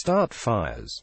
Start fires.